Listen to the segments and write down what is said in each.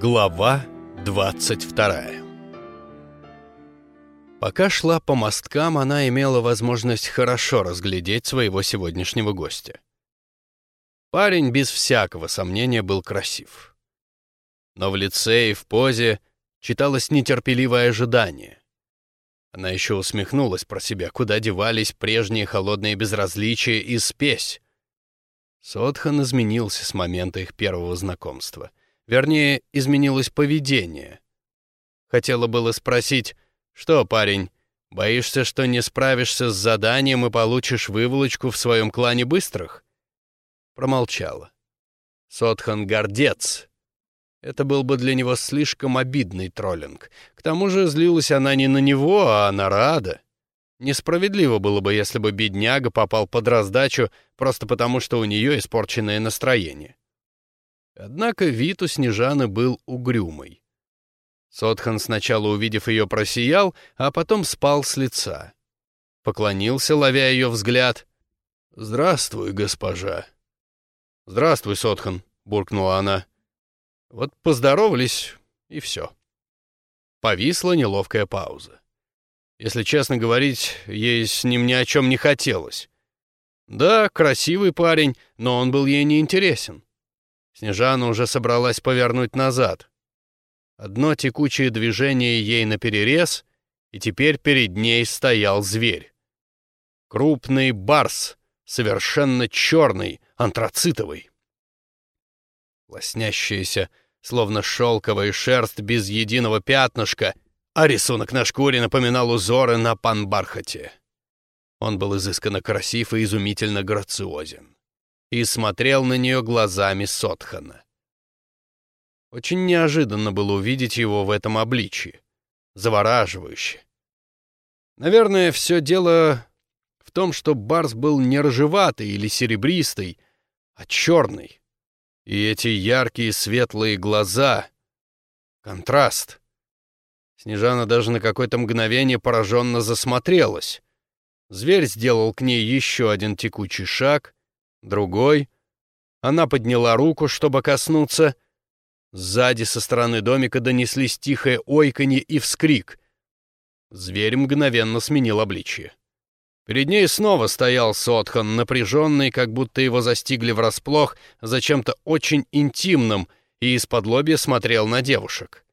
Глава 22 Пока шла по мосткам, она имела возможность хорошо разглядеть своего сегодняшнего гостя. Парень без всякого сомнения был красив. Но в лице и в позе читалось нетерпеливое ожидание. Она еще усмехнулась про себя, куда девались прежние холодные безразличия и спесь. Сотхан изменился с момента их первого знакомства. Вернее, изменилось поведение. Хотела было спросить, что, парень, боишься, что не справишься с заданием и получишь выволочку в своем клане быстрых? Промолчала. Сотхан гордец. Это был бы для него слишком обидный троллинг. К тому же злилась она не на него, а на Рада. Несправедливо было бы, если бы бедняга попал под раздачу просто потому, что у нее испорченное настроение. Однако вид у Снежаны был угрюмый. Сотхан, сначала увидев ее, просиял, а потом спал с лица. Поклонился, ловя ее взгляд. «Здравствуй, госпожа». «Здравствуй, Сотхан», — буркнула она. Вот поздоровались, и все. Повисла неловкая пауза. Если честно говорить, ей с ним ни о чем не хотелось. Да, красивый парень, но он был ей не интересен. Снежана уже собралась повернуть назад. Одно текучее движение ей наперерез, и теперь перед ней стоял зверь. Крупный барс, совершенно черный, антрацитовый. Лоснящаяся, словно шелковая шерсть без единого пятнышка, а рисунок на шкуре напоминал узоры на панбархате. Он был изысканно красив и изумительно грациозен и смотрел на нее глазами Сотхана. Очень неожиданно было увидеть его в этом обличии. Завораживающе. Наверное, все дело в том, что Барс был не рыжеватый или серебристый, а черный. И эти яркие светлые глаза — контраст. Снежана даже на какое-то мгновение пораженно засмотрелась. Зверь сделал к ней еще один текучий шаг, другой. Она подняла руку, чтобы коснуться. Сзади со стороны домика донеслись тихое ойканье и вскрик. Зверь мгновенно сменил обличье. Перед ней снова стоял Сотхан, напряженный, как будто его застигли врасплох за чем-то очень интимным, и из-под лобья смотрел на девушек.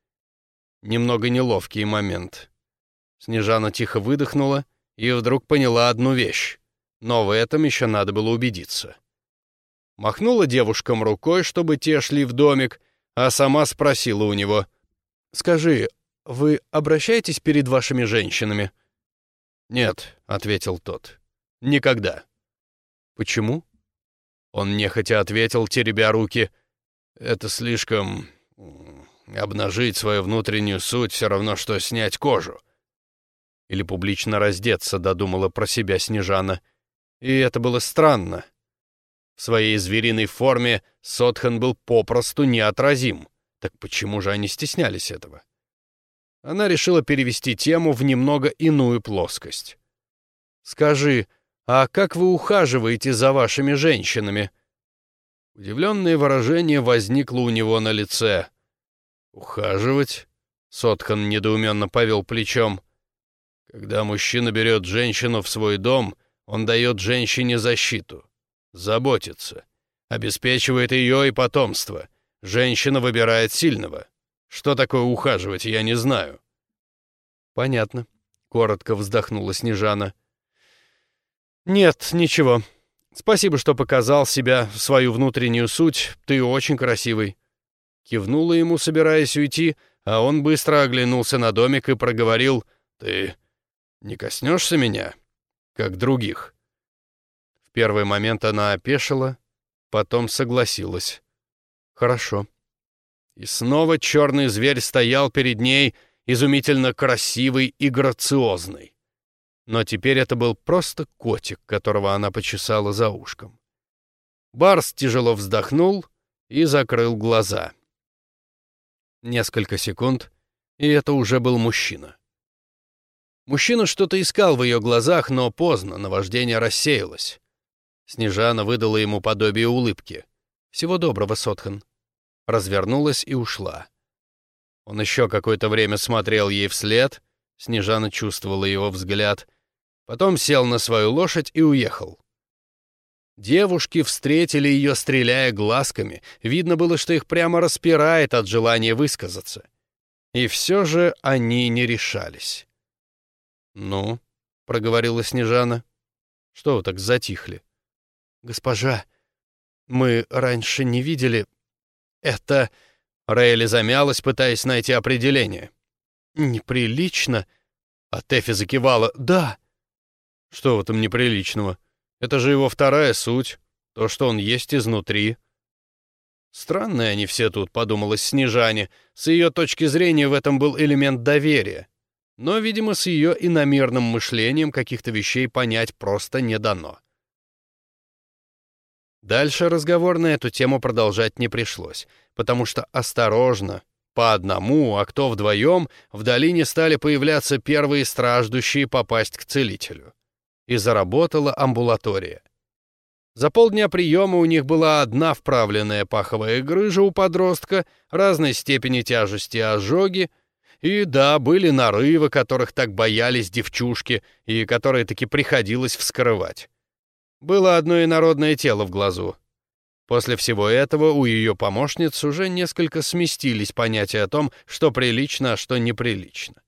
Немного неловкий момент. Снежана тихо выдохнула и вдруг поняла одну вещь но в этом еще надо было убедиться. Махнула девушкам рукой, чтобы те шли в домик, а сама спросила у него, «Скажи, вы обращаетесь перед вашими женщинами?» «Нет», — ответил тот, — «никогда». «Почему?» Он нехотя ответил, теребя руки, «Это слишком... обнажить свою внутреннюю суть все равно, что снять кожу». Или публично раздеться, додумала про себя Снежана — и это было странно. В своей звериной форме Сотхан был попросту неотразим. Так почему же они стеснялись этого? Она решила перевести тему в немного иную плоскость. «Скажи, а как вы ухаживаете за вашими женщинами?» Удивленное выражение возникло у него на лице. «Ухаживать?» — Сотхан недоуменно повел плечом. «Когда мужчина берет женщину в свой дом, он дает женщине защиту, заботится, обеспечивает ее и потомство. Женщина выбирает сильного. Что такое ухаживать, я не знаю. Понятно. Коротко вздохнула Снежана. Нет, ничего. Спасибо, что показал себя, свою внутреннюю суть. Ты очень красивый. Кивнула ему, собираясь уйти, а он быстро оглянулся на домик и проговорил «Ты не коснешься меня?» Как других. В первый момент она опешила, потом согласилась. Хорошо. И снова черный зверь стоял перед ней, изумительно красивый и грациозный. Но теперь это был просто котик, которого она почесала за ушком. Барс тяжело вздохнул и закрыл глаза. Несколько секунд, и это уже был мужчина. Мужчина что-то искал в ее глазах, но поздно, наваждение рассеялось. Снежана выдала ему подобие улыбки. «Всего доброго, Сотхан». Развернулась и ушла. Он еще какое-то время смотрел ей вслед, Снежана чувствовала его взгляд, потом сел на свою лошадь и уехал. Девушки встретили ее, стреляя глазками. Видно было, что их прямо распирает от желания высказаться. И все же они не решались. «Ну?» — проговорила Снежана. «Что вы так затихли?» «Госпожа, мы раньше не видели... Это...» Рейли замялась, пытаясь найти определение. «Неприлично?» А Тэфи закивала. «Да». «Что в этом неприличного? Это же его вторая суть, то, что он есть изнутри». Странные они все тут, подумалось Снежане. С ее точки зрения в этом был элемент доверия. Но, видимо, с ее иномерным мышлением каких-то вещей понять просто не дано. Дальше разговор на эту тему продолжать не пришлось, потому что осторожно, по одному, а кто вдвоем, в долине стали появляться первые страждущие попасть к целителю. И заработала амбулатория. За полдня приема у них была одна вправленная паховая грыжа у подростка, разной степени тяжести ожоги, и да, были нарывы, которых так боялись девчушки, и которые таки приходилось вскрывать. Было одно инородное тело в глазу. После всего этого у ее помощниц уже несколько сместились понятия о том, что прилично, а что неприлично.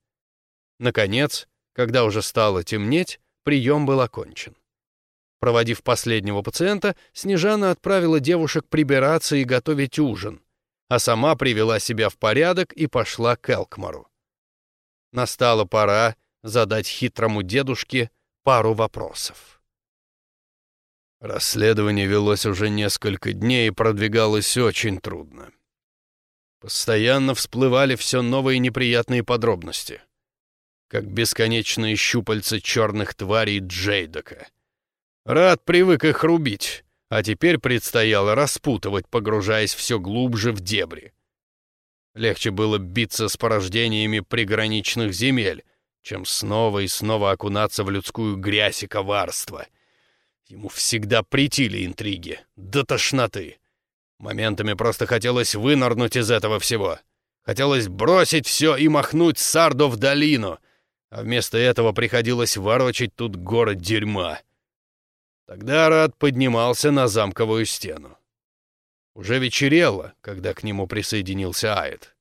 Наконец, когда уже стало темнеть, прием был окончен. Проводив последнего пациента, Снежана отправила девушек прибираться и готовить ужин, а сама привела себя в порядок и пошла к Элкмару. Настала пора задать хитрому дедушке пару вопросов. Расследование велось уже несколько дней и продвигалось очень трудно. Постоянно всплывали все новые неприятные подробности, как бесконечные щупальца черных тварей Джейдока. Рад привык их рубить, а теперь предстояло распутывать, погружаясь все глубже в дебри. Легче было биться с порождениями приграничных земель, чем снова и снова окунаться в людскую грязь и коварство — Ему всегда притили интриги, до тошноты. Моментами просто хотелось вынырнуть из этого всего. Хотелось бросить все и махнуть Сардо в долину, а вместо этого приходилось ворочать тут город дерьма. Тогда Рад поднимался на замковую стену. Уже вечерело, когда к нему присоединился Айд.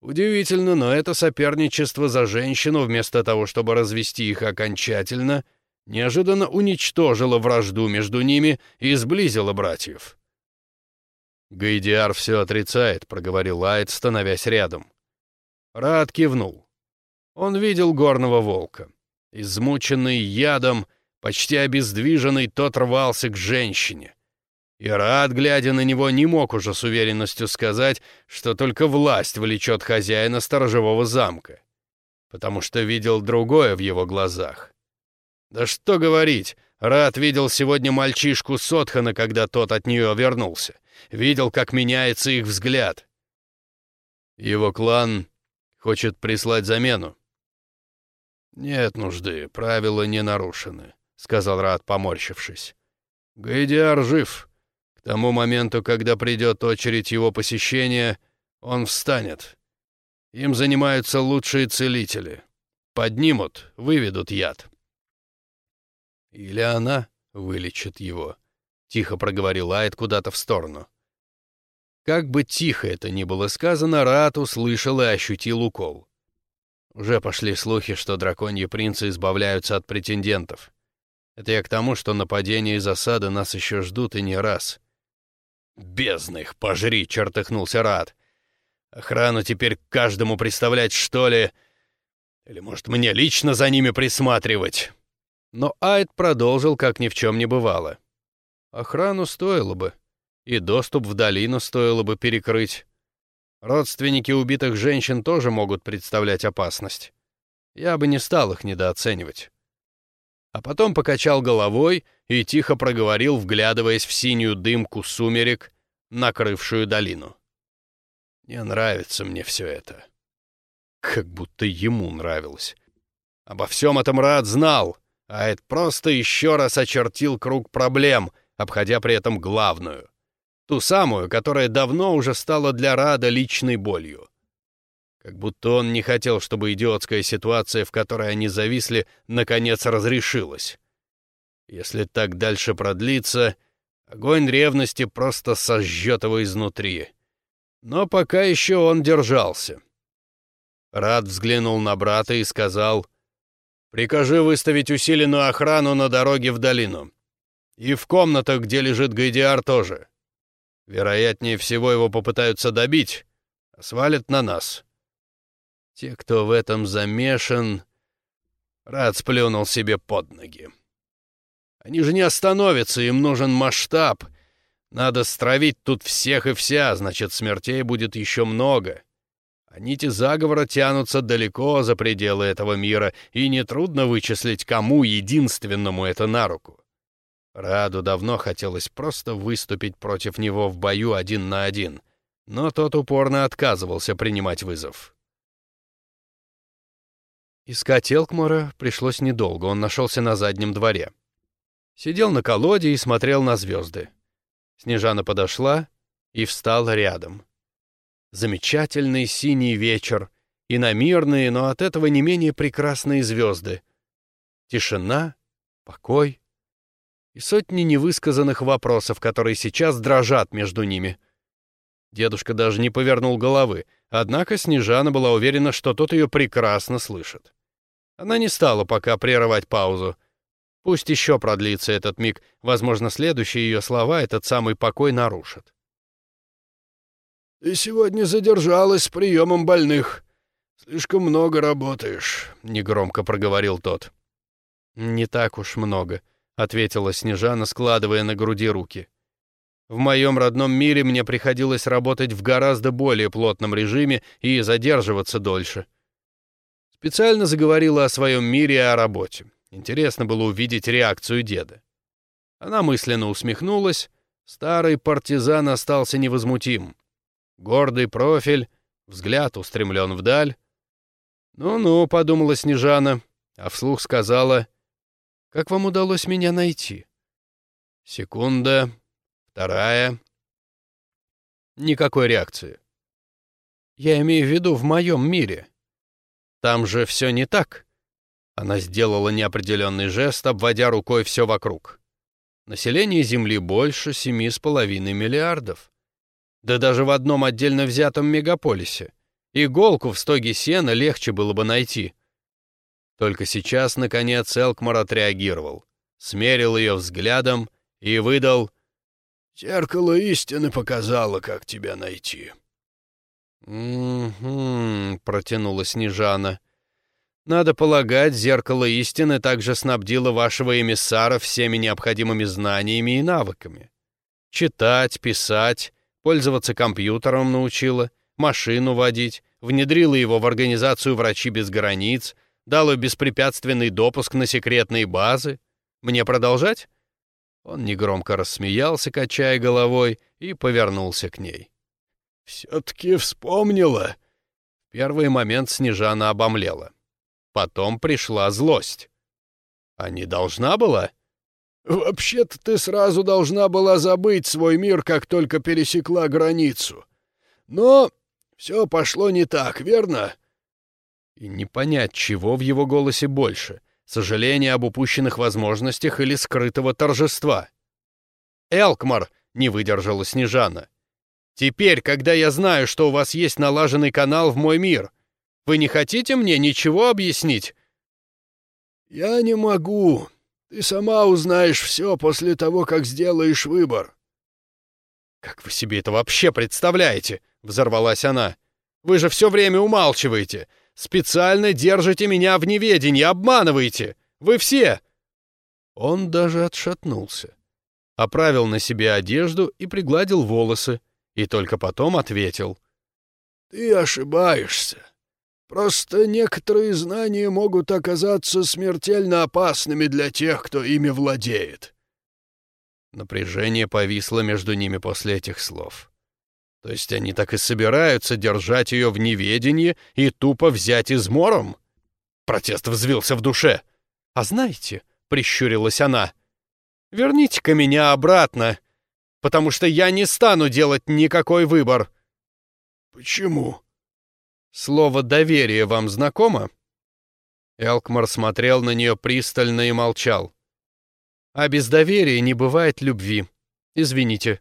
Удивительно, но это соперничество за женщину, вместо того, чтобы развести их окончательно — неожиданно уничтожила вражду между ними и сблизила братьев. «Гайдиар все отрицает», — проговорил Лайт, становясь рядом. Рад кивнул. Он видел горного волка. Измученный ядом, почти обездвиженный, тот рвался к женщине. И Рад, глядя на него, не мог уже с уверенностью сказать, что только власть влечет хозяина сторожевого замка, потому что видел другое в его глазах. Да что говорить, Рад видел сегодня мальчишку Сотхана, когда тот от нее вернулся. Видел, как меняется их взгляд. Его клан хочет прислать замену. «Нет нужды, правила не нарушены», — сказал Рад, поморщившись. «Гайдиар жив. К тому моменту, когда придет очередь его посещения, он встанет. Им занимаются лучшие целители. Поднимут, выведут яд». Или она вылечит его, — тихо проговорил Айд куда-то в сторону. Как бы тихо это ни было сказано, Рат услышал и ощутил укол. Уже пошли слухи, что драконьи принцы избавляются от претендентов. Это я к тому, что нападения и засады нас еще ждут и не раз. «Бездны их, пожри!» — чертыхнулся Рат. «Охрану теперь каждому представлять, что ли? Или, может, мне лично за ними присматривать?» Но Айд продолжил, как ни в чем не бывало. Охрану стоило бы, и доступ в долину стоило бы перекрыть. Родственники убитых женщин тоже могут представлять опасность. Я бы не стал их недооценивать. А потом покачал головой и тихо проговорил, вглядываясь в синюю дымку сумерек, накрывшую долину. Не нравится мне все это. Как будто ему нравилось. Обо всем этом Рад знал, а это просто еще раз очертил круг проблем, обходя при этом главную. Ту самую, которая давно уже стала для Рада личной болью. Как будто он не хотел, чтобы идиотская ситуация, в которой они зависли, наконец разрешилась. Если так дальше продлится, огонь ревности просто сожжет его изнутри. Но пока еще он держался. Рад взглянул на брата и сказал, «Прикажи выставить усиленную охрану на дороге в долину. И в комнатах, где лежит Гайдиар, тоже. Вероятнее всего его попытаются добить, а свалят на нас. Те, кто в этом замешан, Рад сплюнул себе под ноги. Они же не остановятся, им нужен масштаб. Надо стравить тут всех и вся, значит, смертей будет еще много. А нити заговора тянутся далеко за пределы этого мира, и нетрудно вычислить, кому единственному это на руку. Раду давно хотелось просто выступить против него в бою один на один, но тот упорно отказывался принимать вызов. Искать Элкмора пришлось недолго, он нашелся на заднем дворе. Сидел на колоде и смотрел на звезды. Снежана подошла и встала рядом. Замечательный синий вечер и на мирные, но от этого не менее прекрасные звезды. Тишина, покой — и сотни невысказанных вопросов, которые сейчас дрожат между ними. Дедушка даже не повернул головы, однако Снежана была уверена, что тот ее прекрасно слышит. Она не стала пока прерывать паузу. Пусть еще продлится этот миг, возможно, следующие ее слова этот самый покой нарушат. «Ты сегодня задержалась с приемом больных. Слишком много работаешь», — негромко проговорил тот. «Не так уж много», — ответила Снежана, складывая на груди руки. «В моем родном мире мне приходилось работать в гораздо более плотном режиме и задерживаться дольше». Специально заговорила о своем мире и о работе. Интересно было увидеть реакцию деда. Она мысленно усмехнулась. Старый партизан остался невозмутим. Гордый профиль, взгляд устремлен вдаль. «Ну-ну», — подумала Снежана, а вслух сказала — как вам удалось меня найти? Секунда, вторая. Никакой реакции. Я имею в виду в моем мире. Там же все не так. Она сделала неопределенный жест, обводя рукой все вокруг. Население Земли больше семи с половиной миллиардов. Да даже в одном отдельно взятом мегаполисе. Иголку в стоге сена легче было бы найти — только сейчас, наконец, Элкмар отреагировал, смерил ее взглядом и выдал «Зеркало истины показало, как тебя найти». «Угу», — протянула Снежана. «Надо полагать, зеркало истины также снабдило вашего эмиссара всеми необходимыми знаниями и навыками. Читать, писать, пользоваться компьютером научила, машину водить, внедрила его в организацию «Врачи без границ», дало беспрепятственный допуск на секретные базы. Мне продолжать?» Он негромко рассмеялся, качая головой, и повернулся к ней. «Все-таки вспомнила!» В первый момент Снежана обомлела. Потом пришла злость. «А не должна была?» «Вообще-то ты сразу должна была забыть свой мир, как только пересекла границу. Но все пошло не так, верно?» И не понять, чего в его голосе больше — сожаление об упущенных возможностях или скрытого торжества. «Элкмар!» — не выдержала Снежана. «Теперь, когда я знаю, что у вас есть налаженный канал в мой мир, вы не хотите мне ничего объяснить?» «Я не могу. Ты сама узнаешь все после того, как сделаешь выбор». «Как вы себе это вообще представляете?» — взорвалась она. «Вы же все время умалчиваете. Специально держите меня в неведении, обманываете! Вы все!» Он даже отшатнулся, оправил на себе одежду и пригладил волосы, и только потом ответил. «Ты ошибаешься. Просто некоторые знания могут оказаться смертельно опасными для тех, кто ими владеет». Напряжение повисло между ними после этих слов. То есть они так и собираются держать ее в неведении и тупо взять измором? Протест взвился в душе. «А знаете», — прищурилась она, — «верните-ка меня обратно, потому что я не стану делать никакой выбор». «Почему?» Слово «доверие» вам знакомо?» Элкмар смотрел на нее пристально и молчал. «А без доверия не бывает любви. Извините».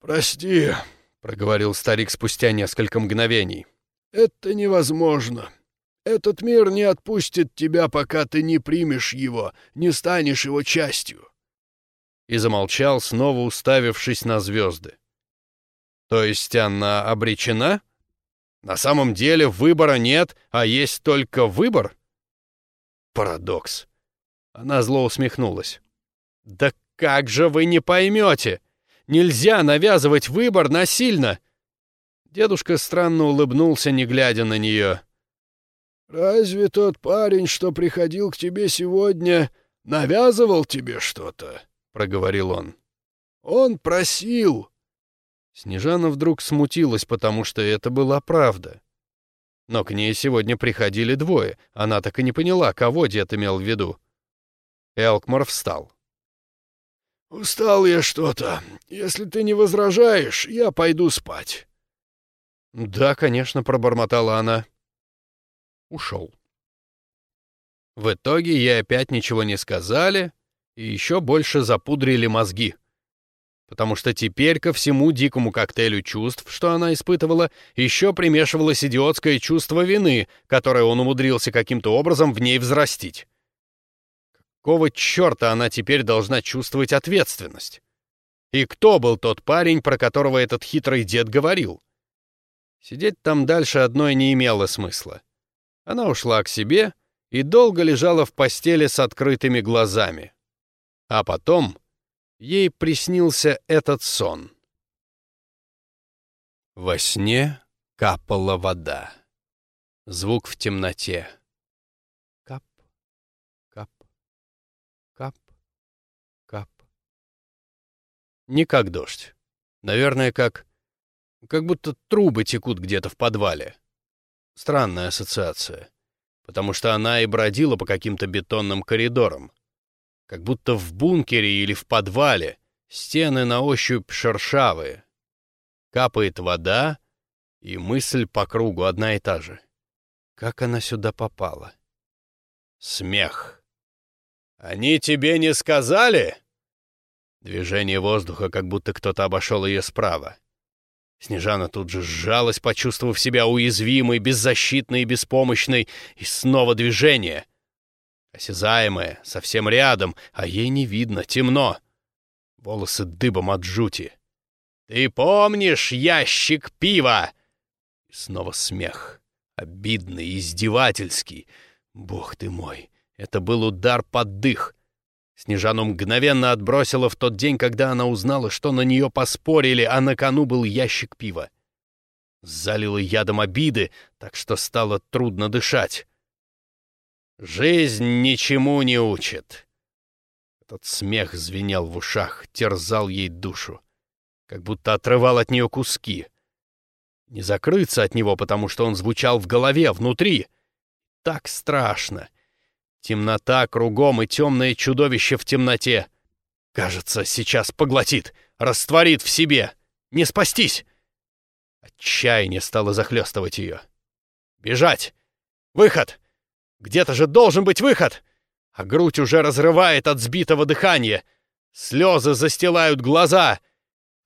«Прости», — проговорил старик спустя несколько мгновений. «Это невозможно. Этот мир не отпустит тебя, пока ты не примешь его, не станешь его частью». И замолчал, снова уставившись на звезды. «То есть она обречена? На самом деле выбора нет, а есть только выбор?» Парадокс. Она зло усмехнулась. «Да как же вы не поймете? Нельзя навязывать выбор насильно!» Дедушка странно улыбнулся, не глядя на нее. «Разве тот парень, что приходил к тебе сегодня, навязывал тебе что-то?» — проговорил он. «Он просил». Снежана вдруг смутилась, потому что это была правда. Но к ней сегодня приходили двое. Она так и не поняла, кого дед имел в виду. Элкмар встал. «Устал я что-то. Если ты не возражаешь, я пойду спать». «Да, конечно», — пробормотала она ушел. В итоге ей опять ничего не сказали и еще больше запудрили мозги. Потому что теперь ко всему дикому коктейлю чувств, что она испытывала, еще примешивалось идиотское чувство вины, которое он умудрился каким-то образом в ней взрастить. Какого черта она теперь должна чувствовать ответственность? И кто был тот парень, про которого этот хитрый дед говорил? Сидеть там дальше одной не имело смысла. Она ушла к себе и долго лежала в постели с открытыми глазами. А потом ей приснился этот сон. Во сне капала вода. Звук в темноте. Кап, кап, кап, кап. Не как дождь. Наверное, как... Как будто трубы текут где-то в подвале. Странная ассоциация, потому что она и бродила по каким-то бетонным коридорам. Как будто в бункере или в подвале, стены на ощупь шершавые. Капает вода, и мысль по кругу одна и та же. Как она сюда попала? Смех. «Они тебе не сказали?» Движение воздуха, как будто кто-то обошел ее справа. Снежана тут же сжалась, почувствовав себя уязвимой, беззащитной и беспомощной, и снова движение. Осязаемое, совсем рядом, а ей не видно, темно. Волосы дыбом от жути. «Ты помнишь ящик пива?» И снова смех, обидный, издевательский. «Бог ты мой!» Это был удар под дых. Снежану мгновенно отбросило в тот день, когда она узнала, что на нее поспорили, а на кону был ящик пива. Залило ядом обиды, так что стало трудно дышать. «Жизнь ничему не учит». Этот смех звенел в ушах, терзал ей душу, как будто отрывал от нее куски. Не закрыться от него, потому что он звучал в голове, внутри. Так страшно. Темнота кругом и темное чудовище в темноте. Кажется, сейчас поглотит, растворит в себе. Не спастись! Отчаяние стало захлестывать ее. Бежать! Выход! Где-то же должен быть выход! А грудь уже разрывает от сбитого дыхания. Слезы застилают глаза.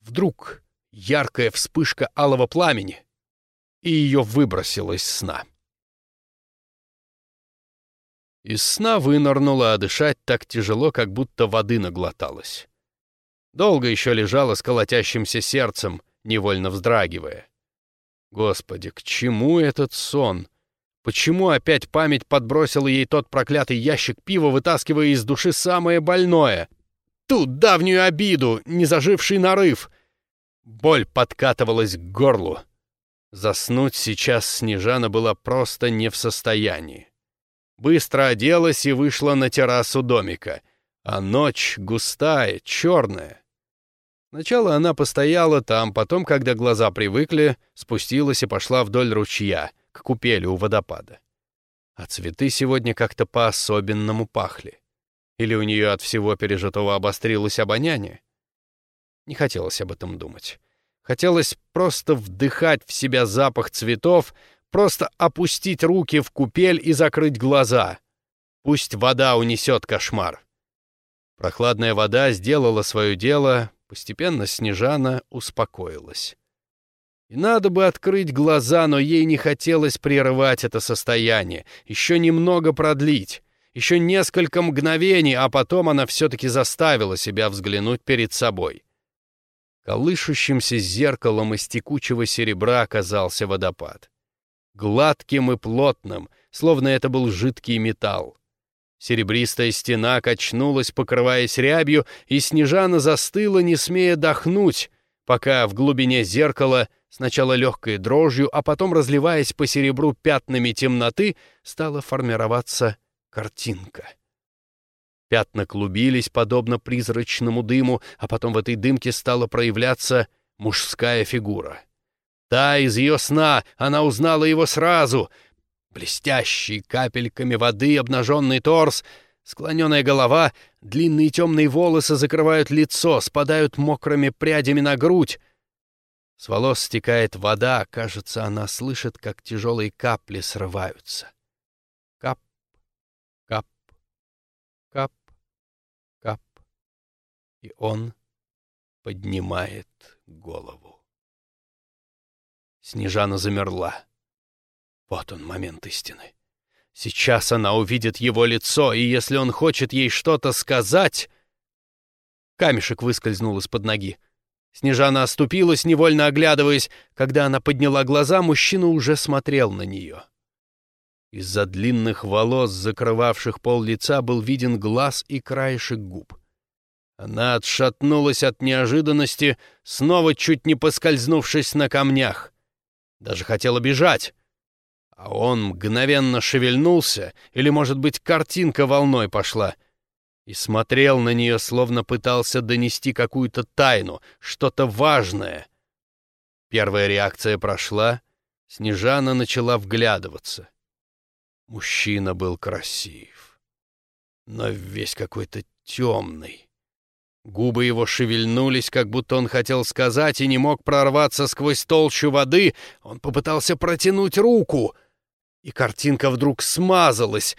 Вдруг яркая вспышка алого пламени, и ее выбросило из сна. Из сна вынырнула, а дышать так тяжело, как будто воды наглоталась. Долго еще лежала с колотящимся сердцем, невольно вздрагивая. Господи, к чему этот сон? Почему опять память подбросила ей тот проклятый ящик пива, вытаскивая из души самое больное? Ту давнюю обиду, незаживший нарыв. Боль подкатывалась к горлу. Заснуть сейчас Снежана была просто не в состоянии быстро оделась и вышла на террасу домика. А ночь густая, черная. Сначала она постояла там, потом, когда глаза привыкли, спустилась и пошла вдоль ручья, к купели у водопада. А цветы сегодня как-то по-особенному пахли. Или у нее от всего пережитого обострилось обоняние? Не хотелось об этом думать. Хотелось просто вдыхать в себя запах цветов, просто опустить руки в купель и закрыть глаза. Пусть вода унесет кошмар. Прохладная вода сделала свое дело, постепенно Снежана успокоилась. И надо бы открыть глаза, но ей не хотелось прерывать это состояние, еще немного продлить, еще несколько мгновений, а потом она все-таки заставила себя взглянуть перед собой. Колышущимся зеркалом из текучего серебра оказался водопад. Гладким и плотным, словно это был жидкий металл. Серебристая стена качнулась, покрываясь рябью, и Снежана застыла, не смея дохнуть, пока в глубине зеркала, сначала легкой дрожью, а потом разливаясь по серебру пятнами темноты, стала формироваться картинка. Пятна клубились, подобно призрачному дыму, а потом в этой дымке стала проявляться мужская фигура. Та из ее сна, она узнала его сразу — Блестящий капельками воды обнаженный торс, склоненная голова, длинные темные волосы закрывают лицо, спадают мокрыми прядями на грудь. С волос стекает вода, кажется, она слышит, как тяжелые капли срываются. Кап, кап, кап, кап. И он поднимает голову. Снежана замерла. Вот он, момент истины. Сейчас она увидит его лицо, и если он хочет ей что-то сказать... Камешек выскользнул из-под ноги. Снежана оступилась, невольно оглядываясь. Когда она подняла глаза, мужчина уже смотрел на нее. Из-за длинных волос, закрывавших пол лица, был виден глаз и краешек губ. Она отшатнулась от неожиданности, снова чуть не поскользнувшись на камнях. Даже хотела бежать, а он мгновенно шевельнулся, или, может быть, картинка волной пошла, и смотрел на нее, словно пытался донести какую-то тайну, что-то важное. Первая реакция прошла, Снежана начала вглядываться. Мужчина был красив, но весь какой-то темный. Губы его шевельнулись, как будто он хотел сказать и не мог прорваться сквозь толщу воды. Он попытался протянуть руку — и картинка вдруг смазалась,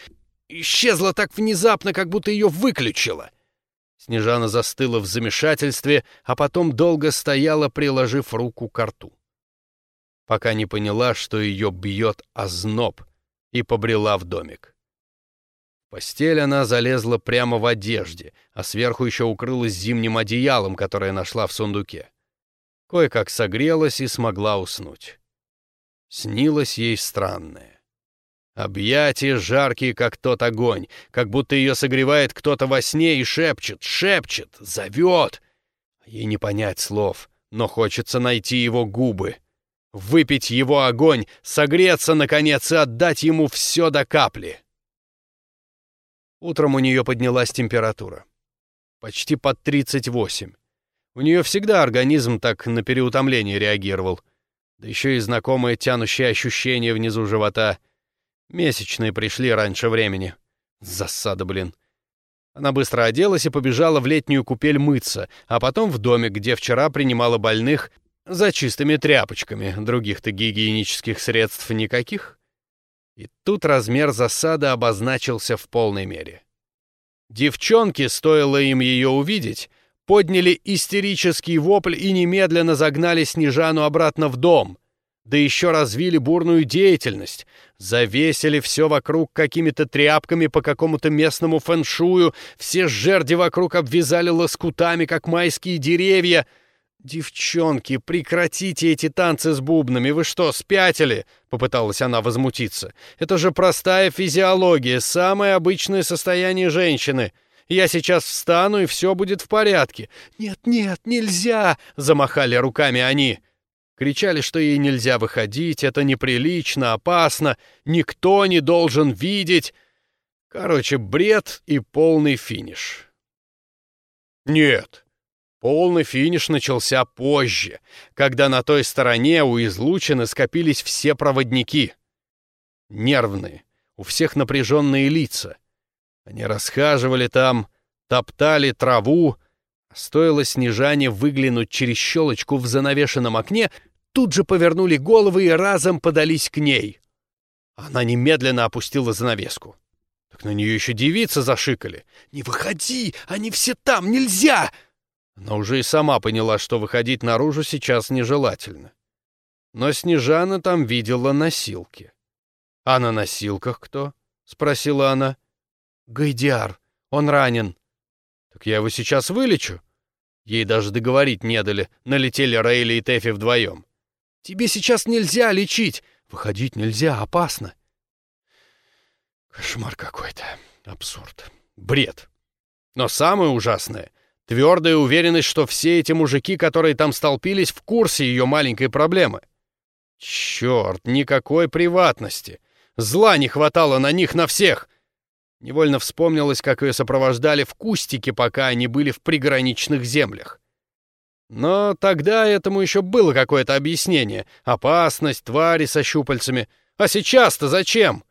исчезла так внезапно, как будто ее выключила. Снежана застыла в замешательстве, а потом долго стояла, приложив руку к рту. Пока не поняла, что ее бьет озноб, и побрела в домик. В постель она залезла прямо в одежде, а сверху еще укрылась зимним одеялом, которое нашла в сундуке. Кое-как согрелась и смогла уснуть. Снилось ей странное. Объятия жаркие, как тот огонь, как будто ее согревает кто-то во сне и шепчет, шепчет, зовет. Ей не понять слов, но хочется найти его губы, выпить его огонь, согреться, наконец, и отдать ему все до капли. Утром у нее поднялась температура. Почти под 38. У нее всегда организм так на переутомление реагировал. Да еще и знакомое тянущее ощущение внизу живота — Месячные пришли раньше времени. Засада, блин. Она быстро оделась и побежала в летнюю купель мыться, а потом в домик, где вчера принимала больных за чистыми тряпочками. Других-то гигиенических средств никаких. И тут размер засады обозначился в полной мере. Девчонки, стоило им ее увидеть, подняли истерический вопль и немедленно загнали Снежану обратно в дом, да еще развили бурную деятельность, завесили все вокруг какими-то тряпками по какому-то местному фэншую, все жерди вокруг обвязали лоскутами, как майские деревья. «Девчонки, прекратите эти танцы с бубнами, вы что, спятили?» — попыталась она возмутиться. «Это же простая физиология, самое обычное состояние женщины». Я сейчас встану, и все будет в порядке». «Нет, нет, нельзя!» — замахали руками они. Кричали, что ей нельзя выходить, это неприлично, опасно, никто не должен видеть. Короче, бред и полный финиш. Нет, полный финиш начался позже, когда на той стороне у излучины скопились все проводники. Нервные, у всех напряженные лица. Они расхаживали там, топтали траву, Стоило Снежане выглянуть через щелочку в занавешенном окне, тут же повернули головы и разом подались к ней. Она немедленно опустила занавеску. Так на нее еще девицы зашикали. «Не выходи! Они все там! Нельзя!» Она уже и сама поняла, что выходить наружу сейчас нежелательно. Но Снежана там видела носилки. «А на носилках кто?» — спросила она. «Гайдиар. Он ранен». «Так я его сейчас вылечу». Ей даже договорить не дали, налетели Рейли и Тэфи вдвоем. «Тебе сейчас нельзя лечить! Выходить нельзя, опасно!» Кошмар какой-то. Абсурд. Бред. Но самое ужасное — твердая уверенность, что все эти мужики, которые там столпились, в курсе ее маленькой проблемы. Черт, никакой приватности. Зла не хватало на них на всех. Невольно вспомнилось, как ее сопровождали в кустике, пока они были в приграничных землях. Но тогда этому еще было какое-то объяснение. Опасность, твари со щупальцами. А сейчас-то зачем?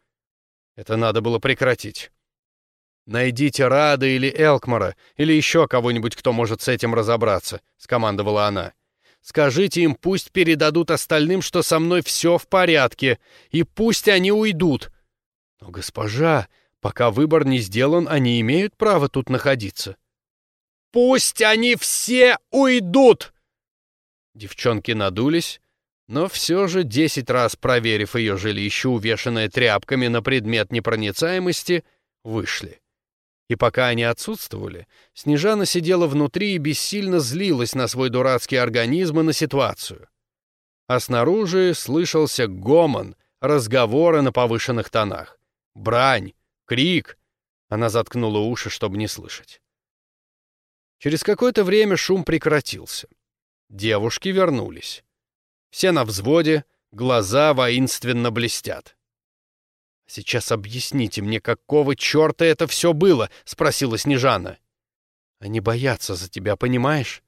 Это надо было прекратить. «Найдите Рада или Элкмара, или еще кого-нибудь, кто может с этим разобраться», — скомандовала она. «Скажите им, пусть передадут остальным, что со мной все в порядке, и пусть они уйдут». «Но, госпожа, пока выбор не сделан, они имеют право тут находиться». «Пусть они все уйдут!» Девчонки надулись, но все же, десять раз проверив ее жилище, увешанное тряпками на предмет непроницаемости, вышли. И пока они отсутствовали, Снежана сидела внутри и бессильно злилась на свой дурацкий организм и на ситуацию. А снаружи слышался гомон, разговоры на повышенных тонах. Брань, крик. Она заткнула уши, чтобы не слышать. Через какое-то время шум прекратился. Девушки вернулись. Все на взводе, глаза воинственно блестят. «Сейчас объясните мне, какого черта это все было?» — спросила Снежана. «Они боятся за тебя, понимаешь?»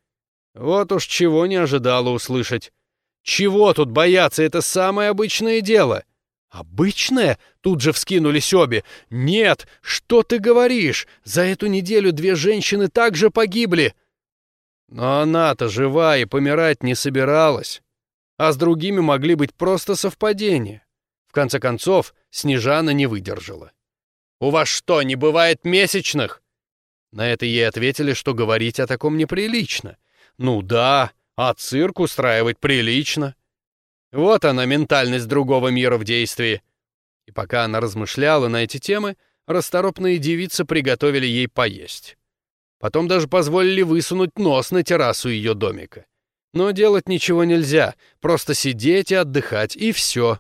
Вот уж чего не ожидала услышать. «Чего тут бояться? Это самое обычное дело!» «Обычное?» — тут же вскинулись обе. «Нет! Что ты говоришь? За эту неделю две женщины также погибли!» Но она-то жива и помирать не собиралась а с другими могли быть просто совпадения. В конце концов, Снежана не выдержала. «У вас что, не бывает месячных?» На это ей ответили, что говорить о таком неприлично. «Ну да, а цирк устраивать прилично». Вот она, ментальность другого мира в действии. И пока она размышляла на эти темы, расторопные девицы приготовили ей поесть. Потом даже позволили высунуть нос на террасу ее домика. Но делать ничего нельзя, просто сидеть и отдыхать, и все.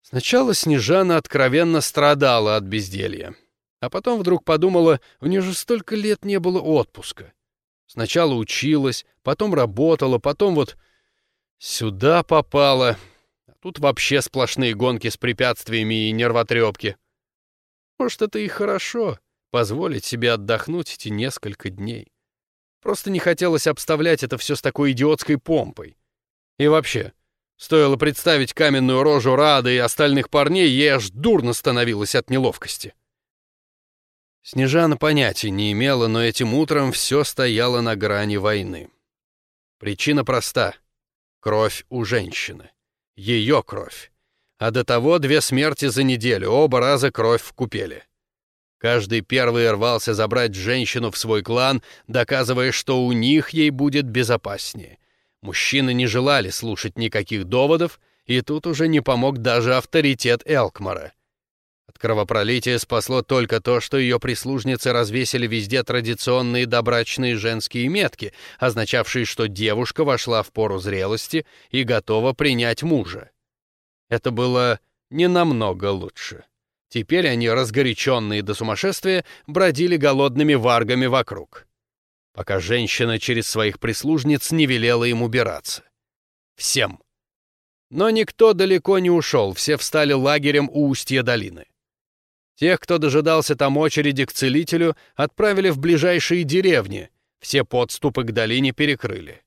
Сначала Снежана откровенно страдала от безделья. А потом вдруг подумала, у нее же столько лет не было отпуска. Сначала училась, потом работала, потом вот сюда попала. А тут вообще сплошные гонки с препятствиями и нервотрепки. Может, это и хорошо, позволить себе отдохнуть эти несколько дней. Просто не хотелось обставлять это все с такой идиотской помпой. И вообще, стоило представить каменную рожу Рады и остальных парней, ей аж дурно становилось от неловкости. Снежана понятия не имела, но этим утром все стояло на грани войны. Причина проста. Кровь у женщины. Ее кровь. А до того две смерти за неделю, оба раза кровь в купеле. Каждый первый рвался забрать женщину в свой клан, доказывая, что у них ей будет безопаснее. Мужчины не желали слушать никаких доводов, и тут уже не помог даже авторитет Элкмара. От кровопролития спасло только то, что ее прислужницы развесили везде традиционные добрачные женские метки, означавшие, что девушка вошла в пору зрелости и готова принять мужа. Это было не намного лучше. Теперь они, разгоряченные до сумасшествия, бродили голодными варгами вокруг. Пока женщина через своих прислужниц не велела им убираться. Всем. Но никто далеко не ушел, все встали лагерем у устья долины. Тех, кто дожидался там очереди к целителю, отправили в ближайшие деревни, все подступы к долине перекрыли.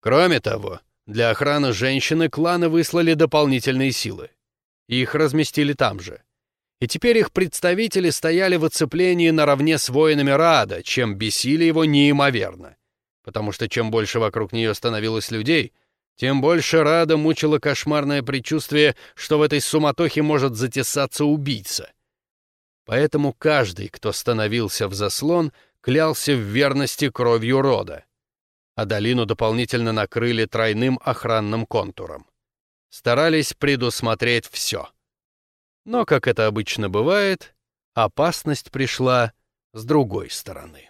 Кроме того, для охраны женщины кланы выслали дополнительные силы. Их разместили там же. и теперь их представители стояли в оцеплении наравне с воинами Рада, чем бесили его неимоверно. Потому что чем больше вокруг нее становилось людей, тем больше Рада мучило кошмарное предчувствие, что в этой суматохе может затесаться убийца. Поэтому каждый, кто становился в заслон, клялся в верности кровью рода. А долину дополнительно накрыли тройным охранным контуром. Старались предусмотреть все. Но, как это обычно бывает, опасность пришла с другой стороны.